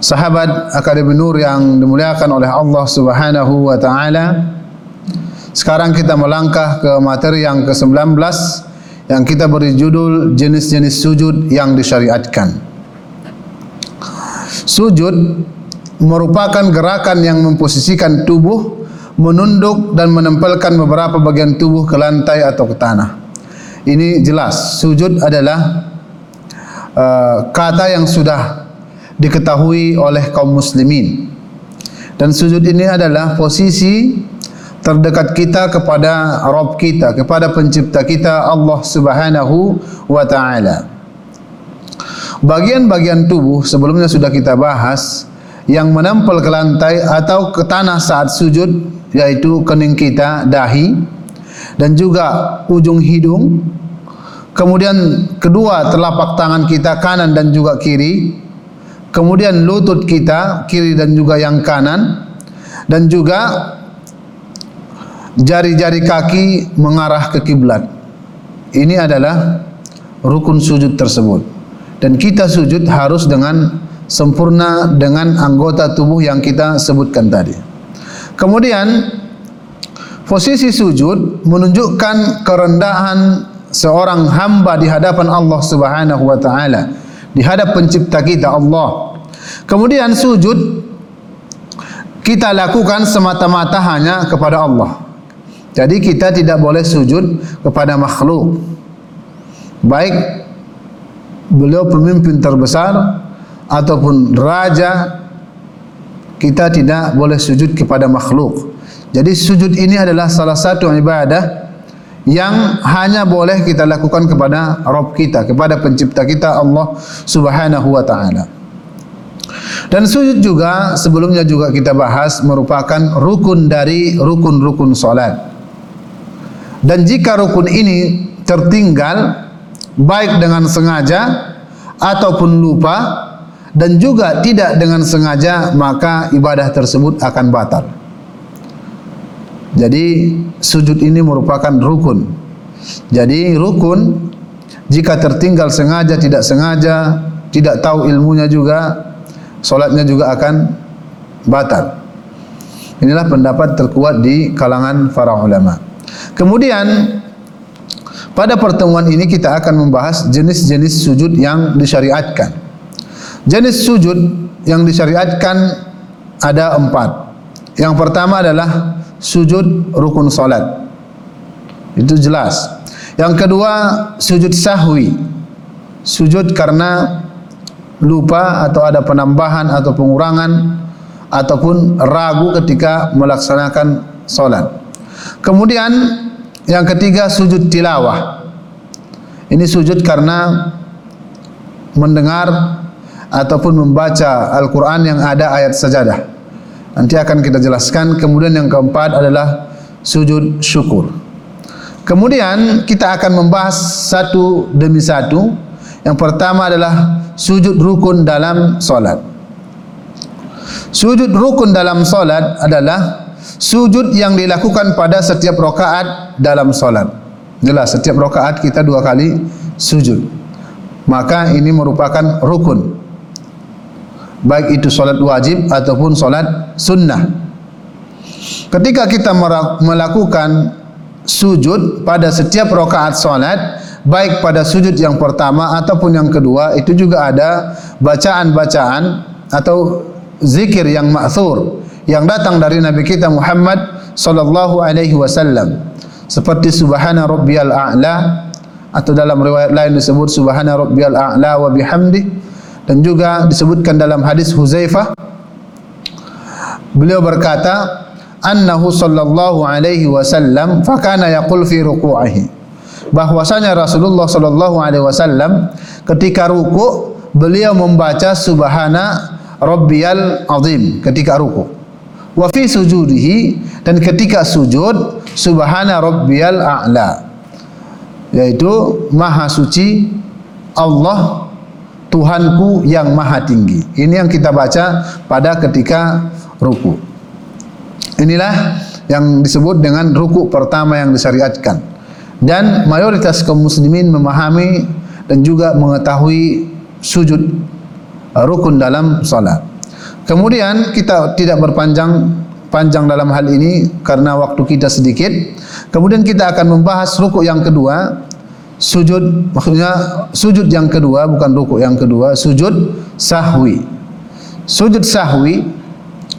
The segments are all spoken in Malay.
Sahabat Akademi Nur yang dimuliakan oleh Allah Subhanahu wa taala. Sekarang kita melangkah ke materi yang ke-19 yang kita beri judul jenis-jenis sujud yang disyariatkan. Sujud merupakan gerakan yang memposisikan tubuh menunduk dan menempelkan beberapa bagian tubuh ke lantai atau ke tanah. Ini jelas, sujud adalah uh, kata yang sudah diketahui oleh kaum muslimin. Dan sujud ini adalah posisi terdekat kita kepada Rabb kita, kepada pencipta kita Allah Subhanahu wa taala. Bagian-bagian tubuh sebelumnya sudah kita bahas yang menempel ke lantai atau ke tanah saat sujud yaitu kening kita, dahi dan juga ujung hidung. Kemudian kedua telapak tangan kita kanan dan juga kiri kemudian lutut kita kiri dan juga yang kanan dan juga jari-jari kaki mengarah ke kiblat. Ini adalah rukun sujud tersebut. Dan kita sujud harus dengan sempurna dengan anggota tubuh yang kita sebutkan tadi. Kemudian posisi sujud menunjukkan kerendahan seorang hamba di hadapan Allah Subhanahu wa taala di hadap pencipta kita Allah. Kemudian sujud kita lakukan semata-mata hanya kepada Allah. Jadi kita tidak boleh sujud kepada makhluk. Baik beliau pemimpin terbesar ataupun raja kita tidak boleh sujud kepada makhluk. Jadi sujud ini adalah salah satu ibadah yang hanya boleh kita lakukan kepada Rabb kita, kepada pencipta kita Allah Subhanahu wa taala. Dan sujud juga sebelumnya juga kita bahas merupakan rukun dari rukun-rukun salat. Dan jika rukun ini tertinggal baik dengan sengaja ataupun lupa dan juga tidak dengan sengaja maka ibadah tersebut akan batal. Jadi sujud ini merupakan rukun. Jadi rukun jika tertinggal sengaja tidak sengaja, tidak tahu ilmunya juga, solatnya juga akan batal. Inilah pendapat terkuat di kalangan para ulama. Kemudian pada pertemuan ini kita akan membahas jenis-jenis sujud yang disyariatkan. Jenis sujud yang disyariatkan ada empat. Yang pertama adalah sujud rukun salat. Itu jelas. Yang kedua sujud sahwi. Sujud karena lupa atau ada penambahan atau pengurangan ataupun ragu ketika melaksanakan salat. Kemudian yang ketiga sujud tilawah. Ini sujud karena mendengar ataupun membaca Al-Quran yang ada ayat sajadah. Nanti akan kita jelaskan. Kemudian yang keempat adalah sujud syukur. Kemudian kita akan membahas satu demi satu. Yang pertama adalah sujud rukun dalam solat. Sujud rukun dalam solat adalah sujud yang dilakukan pada setiap rokaat dalam solat. Jelas setiap rokaat kita dua kali sujud. Maka ini merupakan rukun baik itu solat wajib ataupun solat sunnah. Ketika kita melakukan sujud pada setiap rakaat solat, baik pada sujud yang pertama ataupun yang kedua, itu juga ada bacaan-bacaan atau zikir yang ma'thur yang datang dari Nabi kita Muhammad sallallahu alaihi wasallam seperti subhana rabbiyal a'la atau dalam riwayat lain disebut subhana rabbiyal a'la wa bihamdihi dan juga disebutkan dalam hadis Huzaifah beliau berkata annahu sallallahu alaihi wasallam fakana yaqul fi ruku'ihi. Bahwasanya Rasulullah sallallahu alaihi wasallam ketika ruku beliau membaca subhana rabbiyal azim ketika ruku. Wa fi sujudihi dan ketika sujud subhana rabbiyal a'la yaitu maha suci Allah Tuhanku yang maha tinggi ini yang kita baca pada ketika ruku inilah yang disebut dengan ruku pertama yang disyariatkan dan mayoritas kaum muslimin memahami dan juga mengetahui sujud uh, rukun dalam salat. Kemudian kita tidak berpanjang panjang dalam hal ini karena waktu kita sedikit. Kemudian kita akan membahas rukuk yang kedua, sujud maksudnya sujud yang kedua bukan rukuk yang kedua, sujud sahwi. Sujud sahwi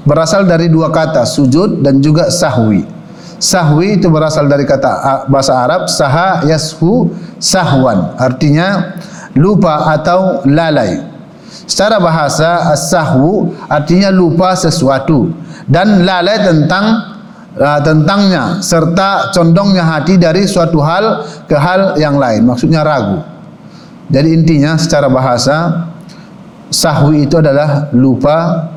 berasal dari dua kata, sujud dan juga sahwi. Sahwi itu berasal dari kata bahasa Arab saha yashu sahwan, artinya lupa atau lalai. Secara bahasa as-sahwu artinya lupa sesuatu dan lalai tentang uh, tentangnya serta condongnya hati dari suatu hal ke hal yang lain. Maksudnya ragu. Jadi intinya secara bahasa sahwi itu adalah lupa,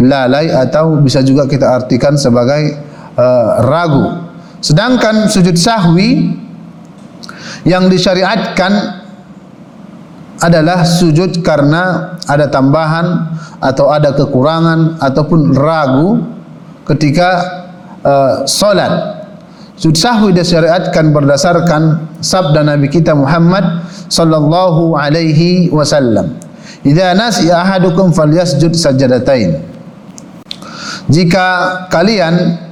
lalai atau bisa juga kita artikan sebagai uh, ragu. Sedangkan sujud sahwi yang disyariatkan adalah sujud karena ada tambahan atau ada kekurangan ataupun ragu ketika uh, solat. Sahwi disyariatkan berdasarkan sabda Nabi kita Muhammad sallallahu alaihi wasallam. Idza nasiya ahadukum falyasjud sajadatain. Jika kalian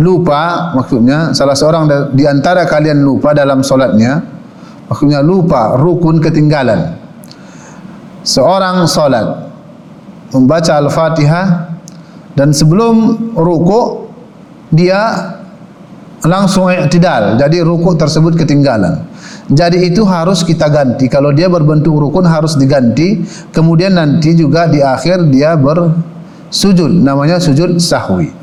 lupa maksudnya salah seorang di antara kalian lupa dalam solatnya maksudnya lupa rukun ketinggalan seorang solat membaca Al-Fatihah dan sebelum ruku dia langsung i'tidal. Jadi ruku tersebut ketinggalan. Jadi itu harus kita ganti. Kalau dia berbentuk rukun harus diganti. Kemudian nanti juga di akhir dia bersujud. Namanya sujud sahwi.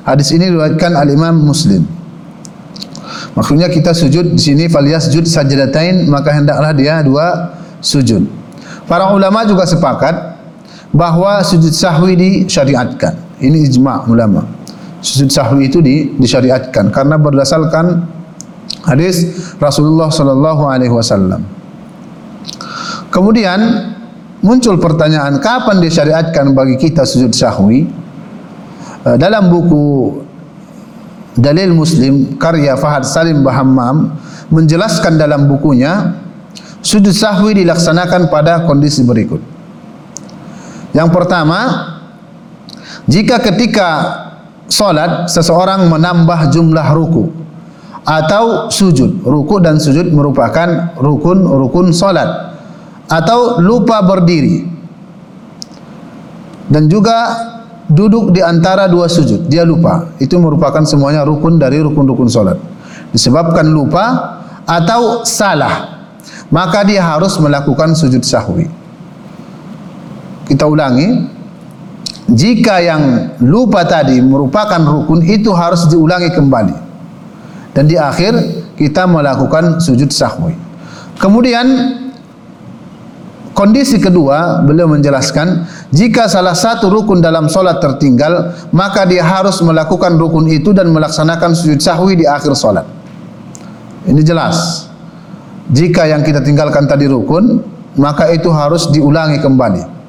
Hadis ini diriwayatkan al-Imam Muslim. Maksudnya kita sujud di sini falyasjud sajdatain maka hendaklah dia dua sujud. Para ulama juga sepakat bahawa sujud sahwi disyariatkan. Ini ijma' ulama. Sujud sahwi itu di, disyariatkan karena berdasarkan hadis Rasulullah sallallahu alaihi wasallam. Kemudian muncul pertanyaan kapan disyariatkan bagi kita sujud sahwi? Eh, dalam buku Dalil Muslim karya Fahad Salim Bahammam menjelaskan dalam bukunya sujud sahwi dilaksanakan pada kondisi berikut. Yang pertama, jika ketika solat seseorang menambah jumlah ruku atau sujud, ruku dan sujud merupakan rukun-rukun solat atau lupa berdiri dan juga duduk di antara dua sujud, dia lupa, itu merupakan semuanya rukun dari rukun-rukun solat. Disebabkan lupa atau salah, maka dia harus melakukan sujud sahwi. Kita ulangi, jika yang lupa tadi merupakan rukun itu harus diulangi kembali. Dan di akhir kita melakukan sujud sahwi. Kemudian kondisi kedua beliau menjelaskan jika salah satu rukun dalam solat tertinggal maka dia harus melakukan rukun itu dan melaksanakan sujud sahwi di akhir solat. Ini jelas jika yang kita tinggalkan tadi rukun maka itu harus diulangi kembali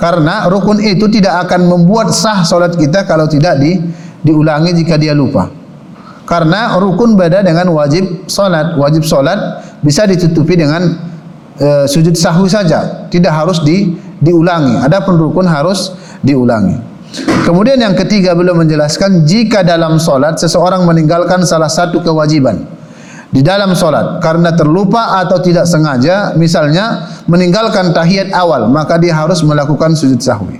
karena rukun itu tidak akan membuat sah solat kita kalau tidak di, diulangi jika dia lupa. Karena rukun beda dengan wajib solat. Wajib solat bisa ditutupi dengan e, sujud sahwi saja. Tidak harus di, diulangi. Adapun rukun harus diulangi. Kemudian yang ketiga belum menjelaskan jika dalam solat seseorang meninggalkan salah satu kewajiban di dalam solat. Karena terlupa atau tidak sengaja misalnya meninggalkan tahiyat awal maka dia harus melakukan sujud sahwi.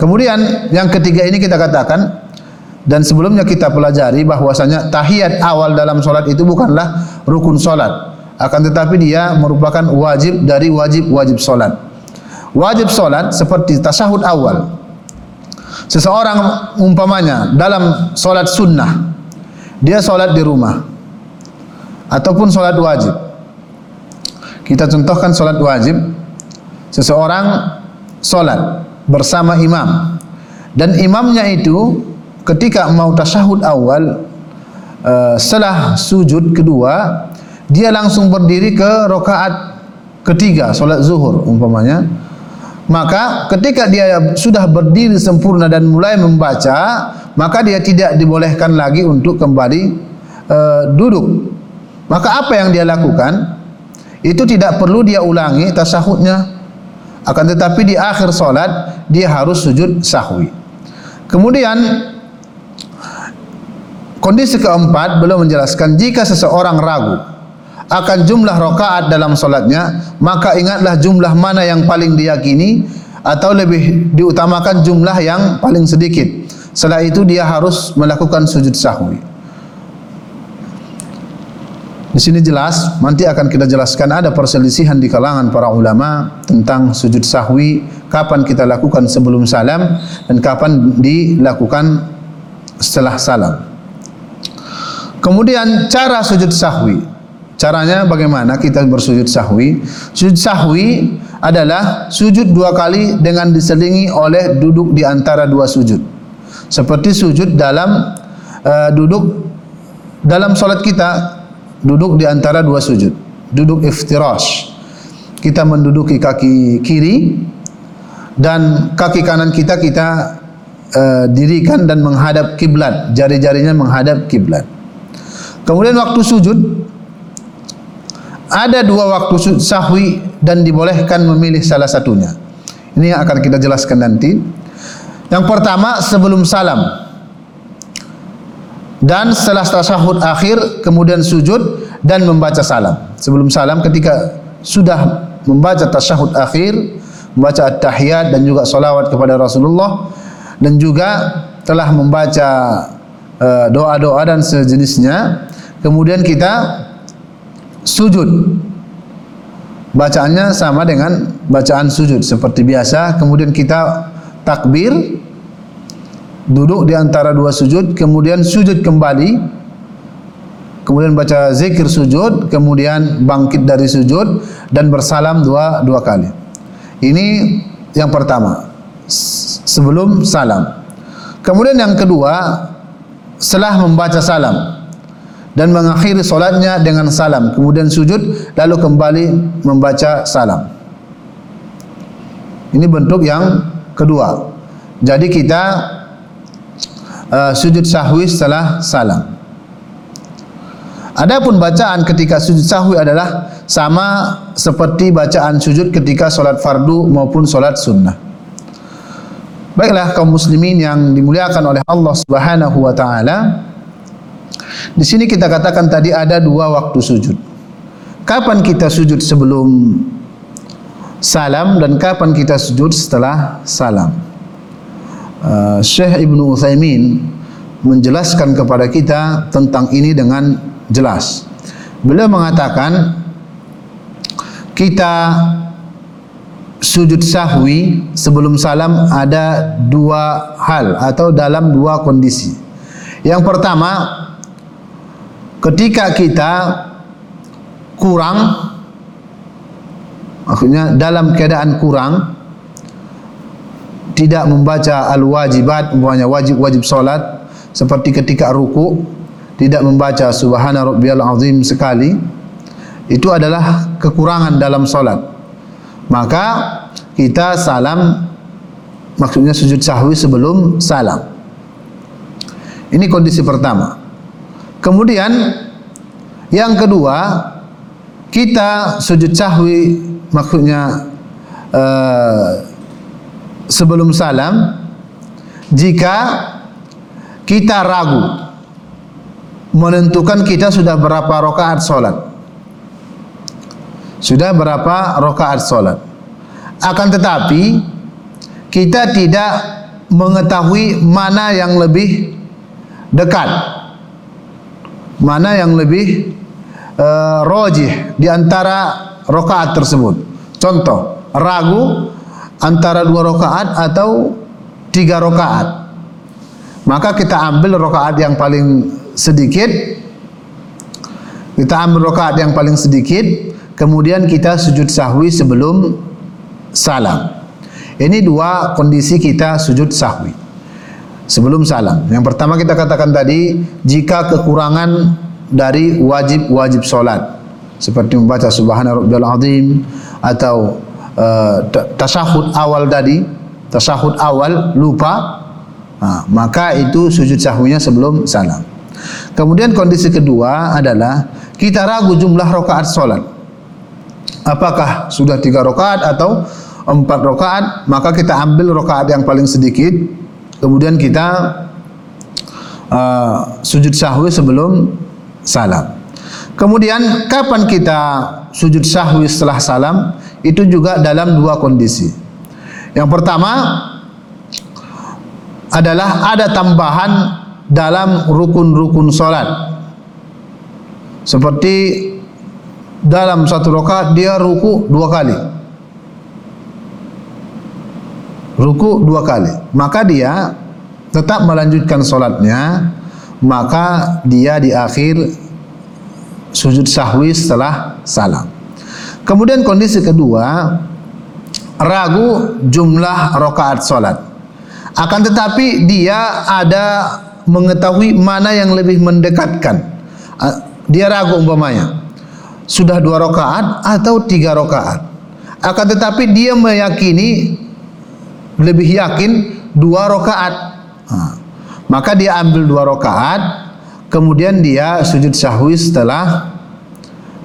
Kemudian yang ketiga ini kita katakan dan sebelumnya kita pelajari bahwasanya tahiyat awal dalam solat itu bukanlah rukun solat. Akan tetapi dia merupakan wajib dari wajib-wajib solat. Wajib solat seperti tasahud awal. Seseorang umpamanya dalam solat sunnah dia solat di rumah ataupun solat wajib. Kita contohkan solat wajib. seseorang solat bersama imam dan imamnya itu ketika mau tasyahud awal uh, setelah sujud kedua dia langsung berdiri ke rokaat ketiga solat zuhur umpamanya maka ketika dia sudah berdiri sempurna dan mulai membaca maka dia tidak dibolehkan lagi untuk kembali uh, duduk maka apa yang dia lakukan? Itu tidak perlu dia ulangi tasahudnya. Akan tetapi di akhir solat dia harus sujud sahwi. Kemudian kondisi keempat belum menjelaskan jika seseorang ragu akan jumlah rakaat dalam solatnya maka ingatlah jumlah mana yang paling diyakini atau lebih diutamakan jumlah yang paling sedikit. Setelah itu dia harus melakukan sujud sahwi di sini jelas nanti akan kita jelaskan ada perselisihan di kalangan para ulama tentang sujud sahwi kapan kita lakukan sebelum salam dan kapan dilakukan setelah salam kemudian cara sujud sahwi Caranya bagaimana kita bersujud sahwi? Sujud sahwi adalah sujud dua kali dengan diselingi oleh duduk di antara dua sujud. Seperti sujud dalam uh, duduk dalam solat kita duduk di antara dua sujud. Duduk iftirash. Kita menduduki kaki kiri dan kaki kanan kita kita uh, dirikan dan menghadap kiblat. Jari-jarinya menghadap kiblat. Kemudian waktu sujud ada dua waktu sahwi dan dibolehkan memilih salah satunya. Ini yang akan kita jelaskan nanti. Yang pertama sebelum salam dan setelah tasyahud akhir kemudian sujud dan membaca salam. Sebelum salam ketika sudah membaca tasyahud akhir, membaca at-tahiyat dan juga salawat kepada Rasulullah dan juga telah membaca uh, doa-doa dan sejenisnya, kemudian kita sujud bacaannya sama dengan bacaan sujud seperti biasa kemudian kita takbir duduk di antara dua sujud kemudian sujud kembali. Kemudian baca zikir sujud kemudian bangkit dari sujud dan bersalam dua dua kali. Ini yang pertama. Sebelum salam. Kemudian yang kedua setelah membaca salam dan mengakhiri solatnya dengan salam. Kemudian sujud lalu kembali membaca salam. Ini bentuk yang kedua. Jadi kita uh, sujud sahwi setelah salam adapun bacaan ketika sujud sahwi adalah sama seperti bacaan sujud ketika solat fardu maupun solat sunnah baiklah kaum muslimin yang dimuliakan oleh Allah subhanahu wa ta'ala di sini kita katakan tadi ada dua waktu sujud. Kapan kita sujud sebelum salam dan kapan kita sujud setelah salam? Uh, Syekh Ibnu Utsaimin menjelaskan kepada kita tentang ini dengan jelas. Beliau mengatakan kita sujud sahwi sebelum salam ada dua hal atau dalam dua kondisi. Yang pertama ketika kita kurang maksudnya dalam keadaan kurang tidak membaca al-wajibat umpamanya wajib-wajib salat seperti ketika ruku tidak membaca subhana rabbiyal azim sekali itu adalah kekurangan dalam salat maka kita salam maksudnya sujud sahwi sebelum salam. Ini kondisi pertama. Kemudian yang kedua kita sujud sahwi maksudnya uh, sebelum salam jika kita ragu menentukan kita sudah berapa rakaat solat. Sudah berapa rakaat solat. Akan tetapi kita tidak mengetahui mana yang lebih dekat. Mana yang lebih uh, rojih di antara rokaat tersebut. Contoh, ragu antara dua rokaat atau tiga rokaat. Maka kita ambil rokaat yang paling sedikit. Kita ambil rokaat yang paling sedikit. Kemudian kita sujud sahwi sebelum salam. Ini dua kondisi kita sujud sahwi. Sebelum salam. Yang pertama kita katakan tadi, jika kekurangan dari wajib-wajib solat. Seperti membaca subhana rabbiyal azim atau uh, tasyahud awal tadi, tasyahud awal lupa, ha, maka itu sujud sahwinya sebelum salam. Kemudian kondisi kedua adalah kita ragu jumlah rakaat solat. Apakah sudah tiga rakaat atau empat rakaat maka kita ambil rakaat yang paling sedikit kemudian kita uh, sujud sahwi sebelum salam kemudian kapan kita sujud sahwi setelah salam itu juga dalam dua kondisi. Yang pertama adalah ada tambahan dalam rukun-rukun solat. Seperti dalam satu rakaat dia ruku dua kali. Ruku dua kali. Maka dia tetap melanjutkan solatnya maka dia di akhir sujud sahwi setelah salam kemudian kondisi kedua ragu jumlah rokaat solat akan tetapi dia ada mengetahui mana yang lebih mendekatkan dia ragu umpamanya sudah dua rokaat atau tiga rokaat akan tetapi dia meyakini lebih yakin dua rakaat. Ha. Maka dia ambil dua rakaat, kemudian dia sujud sahwi setelah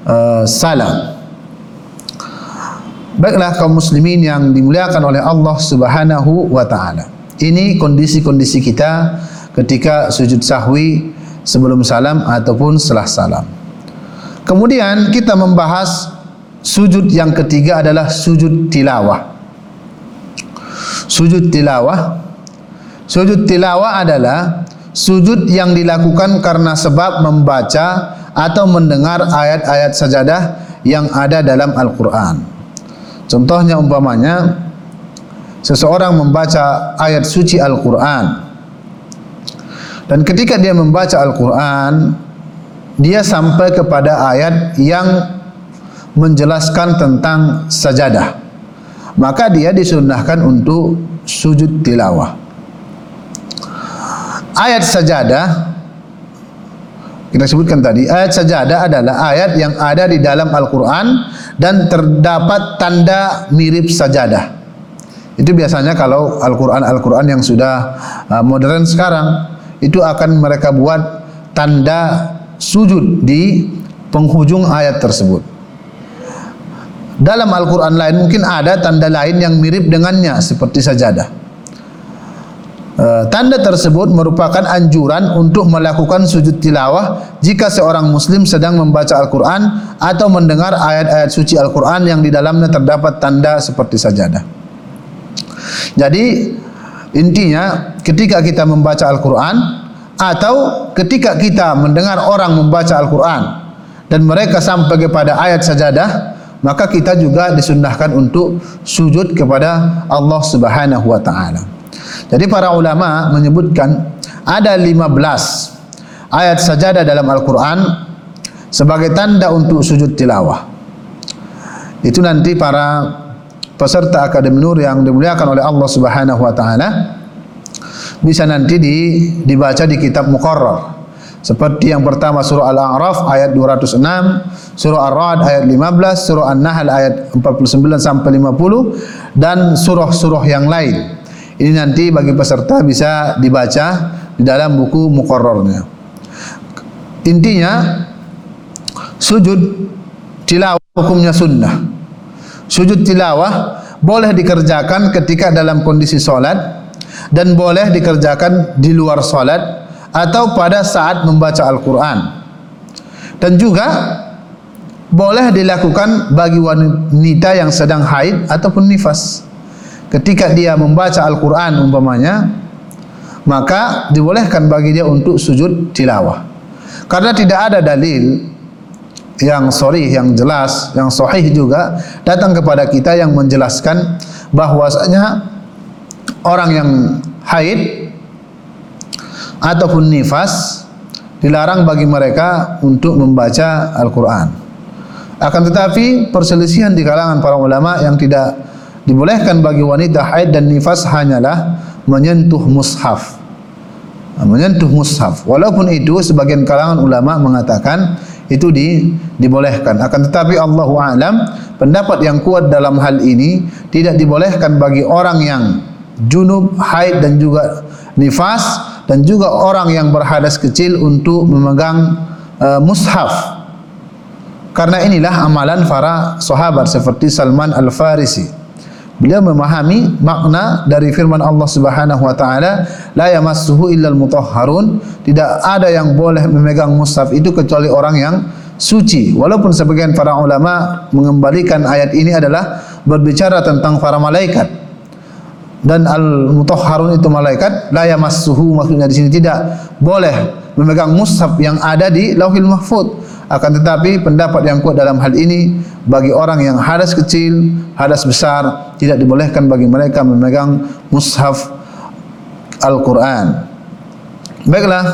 uh, salam. Baiklah kaum muslimin yang dimuliakan oleh Allah Subhanahu wa taala. Ini kondisi-kondisi kita ketika sujud sahwi sebelum salam ataupun setelah salam. Kemudian kita membahas sujud yang ketiga adalah sujud tilawah sujud tilawah sujud tilawah adalah sujud yang dilakukan karena sebab membaca atau mendengar ayat-ayat sajadah yang ada dalam Al-Quran contohnya umpamanya seseorang membaca ayat suci Al-Quran dan ketika dia membaca Al-Quran dia sampai kepada ayat yang menjelaskan tentang sajadah maka dia disunnahkan untuk sujud tilawah. Ayat sajadah kita sebutkan tadi ayat sajadah adalah ayat yang ada di dalam Al-Qur'an dan terdapat tanda mirip sajadah. Itu biasanya kalau Al-Qur'an Al-Qur'an yang sudah uh, modern sekarang itu akan mereka buat tanda sujud di penghujung ayat tersebut dalam Al-Quran lain mungkin ada tanda lain yang mirip dengannya seperti sajadah. Uh, tanda tersebut merupakan anjuran untuk melakukan sujud tilawah jika seorang muslim sedang membaca Al-Quran atau mendengar ayat-ayat suci Al-Quran yang di dalamnya terdapat tanda seperti sajadah. Jadi intinya ketika kita membaca Al-Quran atau ketika kita mendengar orang membaca Al-Quran dan mereka sampai kepada ayat sajadah, maka kita juga disunnahkan untuk sujud kepada Allah Subhanahu wa taala. Jadi para ulama menyebutkan ada 15 ayat sajadah dalam Al-Qur'an sebagai tanda untuk sujud tilawah. Itu nanti para peserta Akademi Nur yang dimuliakan oleh Allah Subhanahu wa taala bisa nanti di, dibaca di kitab muqarrar seperti yang pertama surah Al-A'raf ayat 206, surah Ar-Ra'd ayat 15, surah An-Nahl ayat 49 sampai 50 dan surah-surah yang lain. Ini nanti bagi peserta bisa dibaca di dalam buku muqarrarnya. Intinya sujud tilawah hukumnya sunnah. Sujud tilawah boleh dikerjakan ketika dalam kondisi solat dan boleh dikerjakan di luar solat atau pada saat membaca Al-Quran dan juga boleh dilakukan bagi wanita yang sedang haid ataupun nifas ketika dia membaca Al-Quran umpamanya maka dibolehkan bagi dia untuk sujud tilawah karena tidak ada dalil yang sorry, yang jelas, yang sahih juga datang kepada kita yang menjelaskan bahwasanya orang yang haid ataupun nifas dilarang bagi mereka untuk membaca Al-Quran. Akan tetapi perselisihan di kalangan para ulama yang tidak dibolehkan bagi wanita haid dan nifas hanyalah menyentuh mushaf. Menyentuh mushaf. Walaupun itu sebagian kalangan ulama mengatakan itu di, dibolehkan. Akan tetapi Allah alam pendapat yang kuat dalam hal ini tidak dibolehkan bagi orang yang junub haid dan juga nifas dan juga orang yang berhadas kecil untuk memegang uh, mushaf. Karena inilah amalan para sahabat seperti Salman Al-Farisi Beliau memahami makna dari firman Allah Subhanahu wa taala, la yamassuhu illal mutahharun, tidak ada yang boleh memegang mushaf itu kecuali orang yang suci. Walaupun sebagian para ulama mengembalikan ayat ini adalah berbicara tentang para malaikat. Dan al-mutahharun itu malaikat, la yamassuhu maksudnya di sini tidak boleh memegang mushaf yang ada di Lauhil Mahfuz. Akan tetapi pendapat yang kuat dalam hal ini bagi orang yang hadas kecil, hadas besar tidak dibolehkan bagi mereka memegang mushaf Al-Qur'an. Baiklah,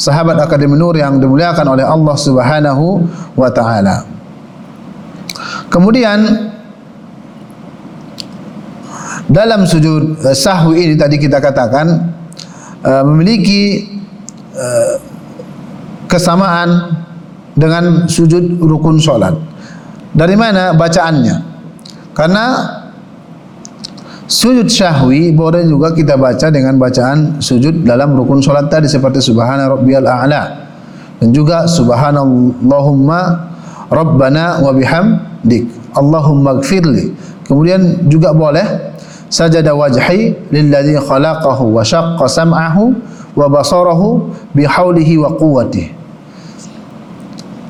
sahabat Akademi Nur yang dimuliakan oleh Allah Subhanahu wa taala. Kemudian dalam sujud uh, sahwi ini tadi kita katakan uh, memiliki uh, kesamaan dengan sujud rukun solat. Dari mana bacaannya? Karena sujud syahwi boleh juga kita baca dengan bacaan sujud dalam rukun solat tadi seperti Subhana Rabbiyal A'la dan juga Subhanallahumma Rabbana wa bihamdik Allahumma gfirli kemudian juga boleh sajada wajhi lilladzi khalaqahu wa syaqqa sam'ahu wa basarahu bihaulihi wa quwwatihi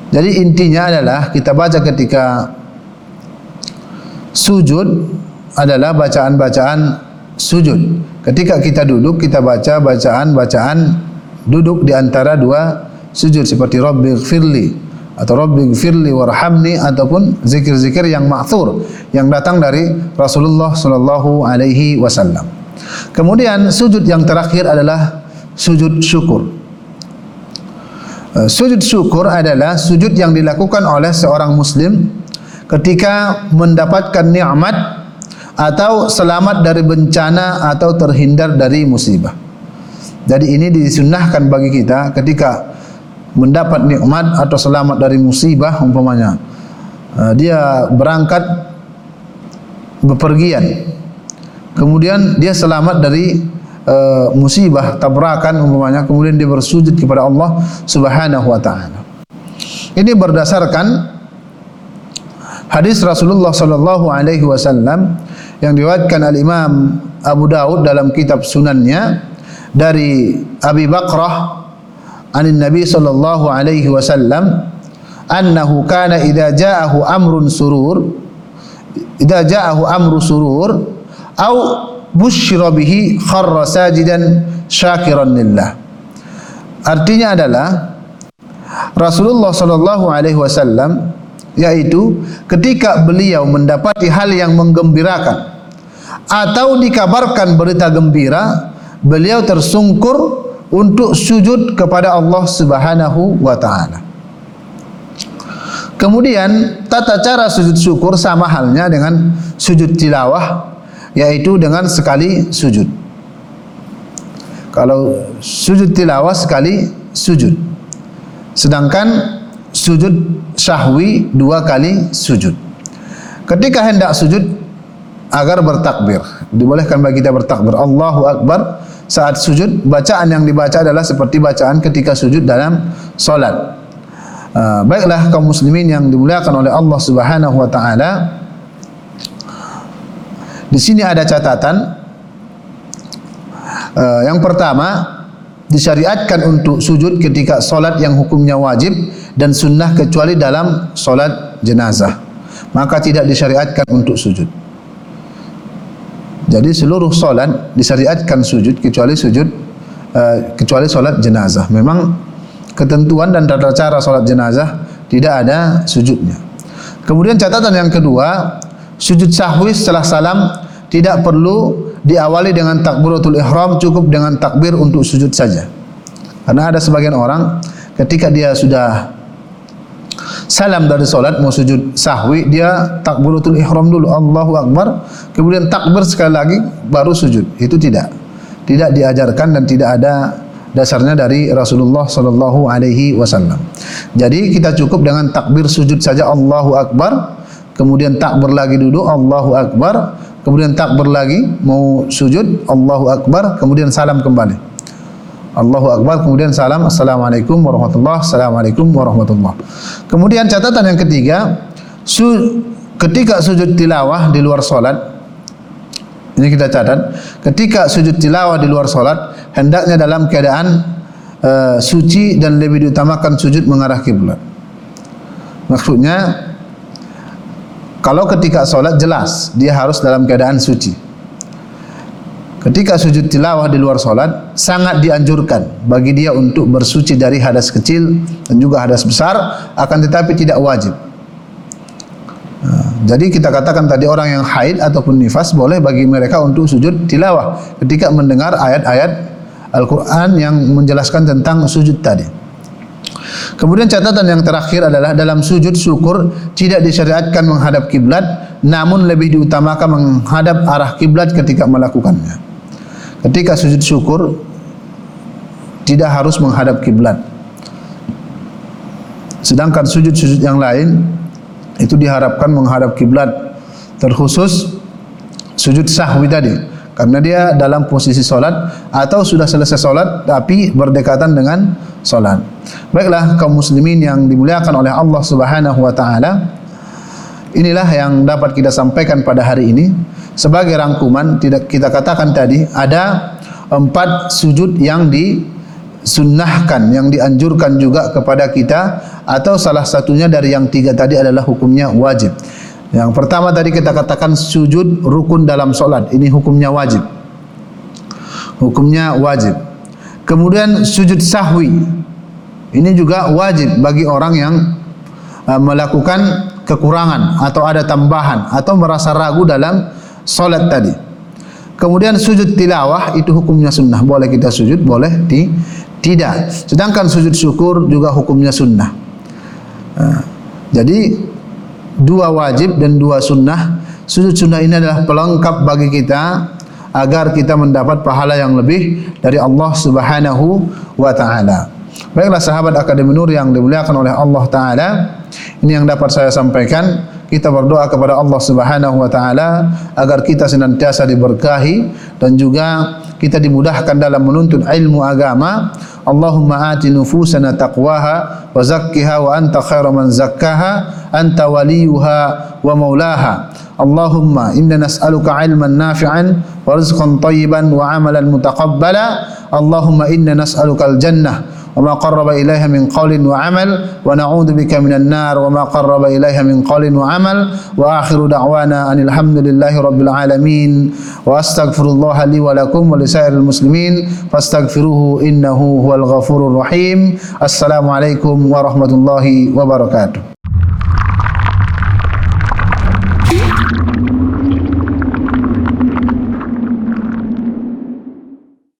jadi intinya adalah kita baca ketika sujud adalah bacaan-bacaan sujud. Ketika kita duduk kita baca bacaan-bacaan duduk di antara dua sujud seperti Rabbi gfirli atau Rabbi gfirli warhamni ataupun zikir-zikir yang ma'thur yang datang dari Rasulullah sallallahu alaihi wasallam. Kemudian sujud yang terakhir adalah sujud syukur. Eh, sujud syukur adalah sujud yang dilakukan oleh seorang muslim ketika mendapatkan nikmat atau selamat dari bencana atau terhindar dari musibah. Jadi ini disunnahkan bagi kita ketika mendapat nikmat atau selamat dari musibah umpamanya eh, dia berangkat bepergian kemudian dia selamat dari uh, musibah tabrakan umpamanya kemudian dia bersujud kepada Allah Subhanahu wa taala. Ini berdasarkan hadis Rasulullah sallallahu alaihi wasallam yang diriwayatkan al Imam Abu Daud dalam kitab Sunannya dari Abi Bakrah anin Nabi sallallahu alaihi wasallam annahu kana idza ja'ahu amrun surur idza ja'ahu amru surur au busyira bihi kharra sajidan syakiran lillah. Artinya adalah Rasulullah sallallahu alaihi wasallam yaitu ketika beliau mendapati hal yang menggembirakan atau dikabarkan berita gembira, beliau tersungkur untuk sujud kepada Allah Subhanahu wa taala. Kemudian tata cara sujud syukur sama halnya dengan sujud tilawah yaitu dengan sekali sujud. Kalau sujud tilawah sekali sujud. Sedangkan sujud syahwi dua kali sujud. Ketika hendak sujud agar bertakbir, dibolehkan bagi kita bertakbir Allahu akbar saat sujud. Bacaan yang dibaca adalah seperti bacaan ketika sujud dalam solat. Uh, baiklah kaum muslimin yang dimuliakan oleh Allah Subhanahu wa taala, di sini ada catatan. Uh, yang pertama disyariatkan untuk sujud ketika solat yang hukumnya wajib dan sunnah kecuali dalam solat jenazah. Maka tidak disyariatkan untuk sujud. Jadi seluruh solat disyariatkan sujud kecuali sujud uh, kecuali solat jenazah. Memang ketentuan dan tata cara solat jenazah tidak ada sujudnya. Kemudian catatan yang kedua, sujud sahwi setelah salam tidak perlu diawali dengan takbiratul ihram cukup dengan takbir untuk sujud saja. Karena ada sebagian orang ketika dia sudah salam dari solat mau sujud sahwi dia takbiratul ihram dulu Allahu akbar. Kemudian takbir sekali lagi baru sujud. Itu tidak. Tidak diajarkan dan tidak ada dasarnya dari Rasulullah sallallahu alaihi wasallam. Jadi kita cukup dengan takbir sujud saja Allahu akbar kemudian takbir lagi dulu Allahu akbar. Kemudian takbir lagi mau sujud Allahu akbar. Kemudian salam kembali. Allahu Akbar kemudian salam. Assalamualaikum warahmatullahi Assalamualaikum warahmatullahi kemudian catatan yang ketiga su ketika sujud tilawah di luar solat ini kita catat ketika sujud tilawah di luar solat hendaknya dalam keadaan uh, suci dan lebih diutamakan sujud mengarah kiblat. Maksudnya kalau ketika solat jelas dia harus dalam keadaan suci Ketika sujud tilawah di luar solat sangat dianjurkan bagi dia untuk bersuci dari hadas kecil dan juga hadas besar akan tetapi tidak wajib. Ha, jadi kita katakan tadi orang yang haid ataupun nifas boleh bagi mereka untuk sujud tilawah ketika mendengar ayat-ayat Al-Quran yang menjelaskan tentang sujud tadi. Kemudian catatan yang terakhir adalah dalam sujud syukur tidak disyariatkan menghadap kiblat, namun lebih diutamakan menghadap arah kiblat ketika melakukannya. Ketika sujud syukur tidak harus menghadap kiblat. Sedangkan sujud-sujud yang lain itu diharapkan menghadap kiblat. Terkhusus sujud sahwi tadi karena dia dalam posisi solat atau sudah selesai solat tapi berdekatan dengan solat. Baiklah kaum muslimin yang dimuliakan oleh Allah Subhanahu wa taala. Inilah yang dapat kita sampaikan pada hari ini sebagai rangkuman tidak kita katakan tadi ada empat sujud yang disunnahkan yang dianjurkan juga kepada kita atau salah satunya dari yang tiga tadi adalah hukumnya wajib yang pertama tadi kita katakan sujud rukun dalam solat ini hukumnya wajib hukumnya wajib kemudian sujud sahwi ini juga wajib bagi orang yang uh, melakukan kekurangan atau ada tambahan atau merasa ragu dalam solat tadi. Kemudian sujud tilawah itu hukumnya sunnah. Boleh kita sujud, boleh di, tidak. Sedangkan sujud syukur juga hukumnya sunnah. Uh, jadi dua wajib dan dua sunnah. Sujud sunnah ini adalah pelengkap bagi kita agar kita mendapat pahala yang lebih dari Allah Subhanahu wa taala. Baiklah sahabat Akademi Nur yang dimuliakan oleh Allah taala, ini yang dapat saya sampaikan kita berdoa kepada Allah Subhanahu wa taala agar kita senantiasa diberkahi dan juga kita dimudahkan dalam menuntut ilmu agama. Allahumma ati nufusana taqwaha wa zakkiha wa anta khairu man zakkaha anta waliyuha wa maulaha. Allahumma inna nas'aluka ilman nafi'an wa rizqan tayyiban wa amalan mutaqabbala. Allahumma inna nas'aluka al-jannah وما قرب إليها من قول وعمل ونعوذ بك من النار وما قرب إليها من قول وعمل. وآخر دعوانا أن الحمد لله رب العالمين وأستغفر الله لي ولكم ولسائر المسلمين فاستغفروه إنه هو الغفور الرحيم. السلام عليكم ورحمة الله وبركاته.